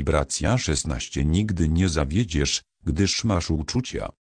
Wibracja 16 Nigdy nie zawiedziesz, gdyż masz uczucia.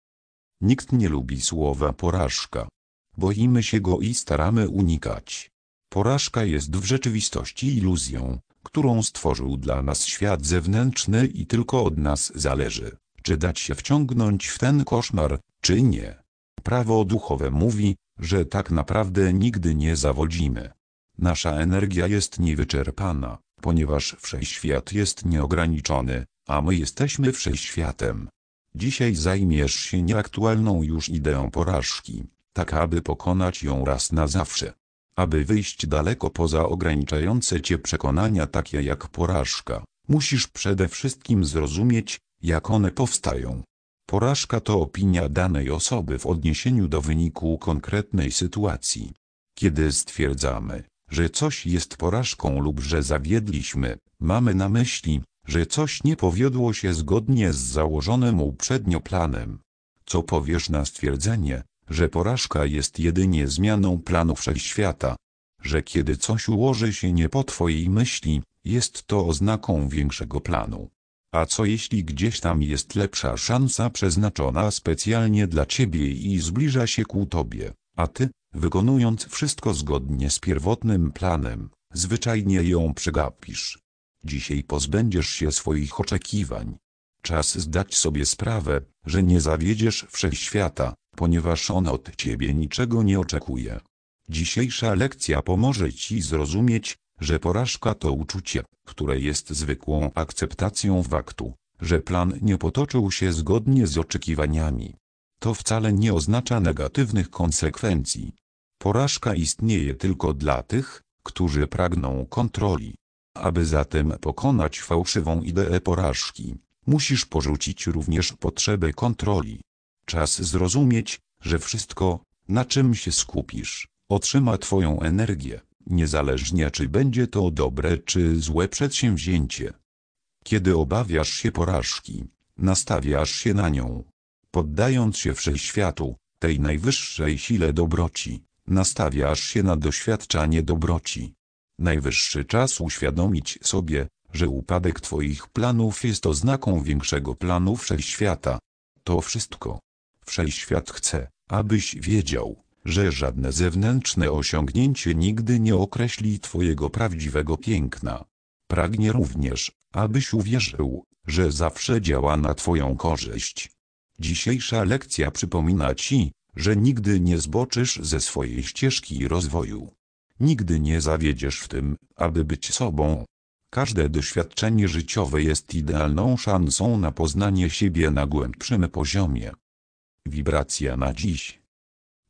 Nikt nie lubi słowa porażka. Boimy się go i staramy unikać. Porażka jest w rzeczywistości iluzją, którą stworzył dla nas świat zewnętrzny i tylko od nas zależy, czy dać się wciągnąć w ten koszmar, czy nie. Prawo duchowe mówi, że tak naprawdę nigdy nie zawodzimy. Nasza energia jest niewyczerpana, ponieważ wszechświat jest nieograniczony, a my jesteśmy wszechświatem. Dzisiaj zajmiesz się nieaktualną już ideą porażki, tak aby pokonać ją raz na zawsze. Aby wyjść daleko poza ograniczające cię przekonania takie jak porażka, musisz przede wszystkim zrozumieć, jak one powstają. Porażka to opinia danej osoby w odniesieniu do wyniku konkretnej sytuacji. Kiedy stwierdzamy, że coś jest porażką lub że zawiedliśmy, mamy na myśli, że coś nie powiodło się zgodnie z założonym uprzednio planem. Co powiesz na stwierdzenie, że porażka jest jedynie zmianą planu wszechświata? Że kiedy coś ułoży się nie po twojej myśli, jest to oznaką większego planu. A co jeśli gdzieś tam jest lepsza szansa przeznaczona specjalnie dla ciebie i zbliża się ku tobie, a ty, wykonując wszystko zgodnie z pierwotnym planem, zwyczajnie ją przegapisz. Dzisiaj pozbędziesz się swoich oczekiwań. Czas zdać sobie sprawę, że nie zawiedziesz wszechświata, ponieważ on od ciebie niczego nie oczekuje. Dzisiejsza lekcja pomoże ci zrozumieć, że porażka to uczucie, które jest zwykłą akceptacją faktu, że plan nie potoczył się zgodnie z oczekiwaniami. To wcale nie oznacza negatywnych konsekwencji. Porażka istnieje tylko dla tych, którzy pragną kontroli. Aby zatem pokonać fałszywą ideę porażki, musisz porzucić również potrzebę kontroli. Czas zrozumieć, że wszystko, na czym się skupisz, otrzyma Twoją energię, niezależnie czy będzie to dobre czy złe przedsięwzięcie. Kiedy obawiasz się porażki, nastawiasz się na nią. Poddając się wszechświatu, tej najwyższej sile dobroci, nastawiasz się na doświadczanie dobroci. Najwyższy czas uświadomić sobie, że upadek Twoich planów jest oznaką większego planu wszechświata. To wszystko. Wszechświat chce, abyś wiedział, że żadne zewnętrzne osiągnięcie nigdy nie określi Twojego prawdziwego piękna. Pragnie również, abyś uwierzył, że zawsze działa na Twoją korzyść. Dzisiejsza lekcja przypomina Ci, że nigdy nie zboczysz ze swojej ścieżki rozwoju. Nigdy nie zawiedziesz w tym, aby być sobą. Każde doświadczenie życiowe jest idealną szansą na poznanie siebie na głębszym poziomie. Wibracja na dziś.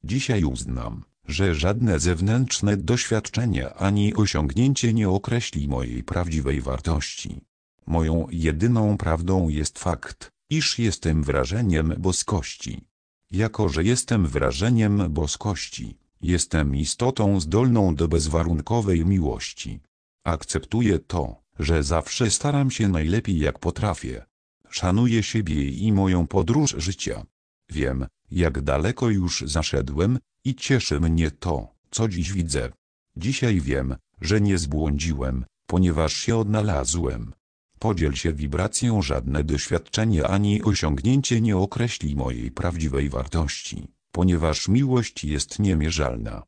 Dzisiaj uznam, że żadne zewnętrzne doświadczenie ani osiągnięcie nie określi mojej prawdziwej wartości. Moją jedyną prawdą jest fakt, iż jestem wrażeniem boskości. Jako że jestem wrażeniem boskości, jestem istotą zdolną do bezwarunkowej miłości. Akceptuję to, że zawsze staram się najlepiej jak potrafię. Szanuję siebie i moją podróż życia. Wiem, jak daleko już zaszedłem, i cieszy mnie to, co dziś widzę. Dzisiaj wiem, że nie zbłądziłem, ponieważ się odnalazłem. Podziel się wibracją żadne doświadczenie ani osiągnięcie nie określi mojej prawdziwej wartości, ponieważ miłość jest niemierzalna.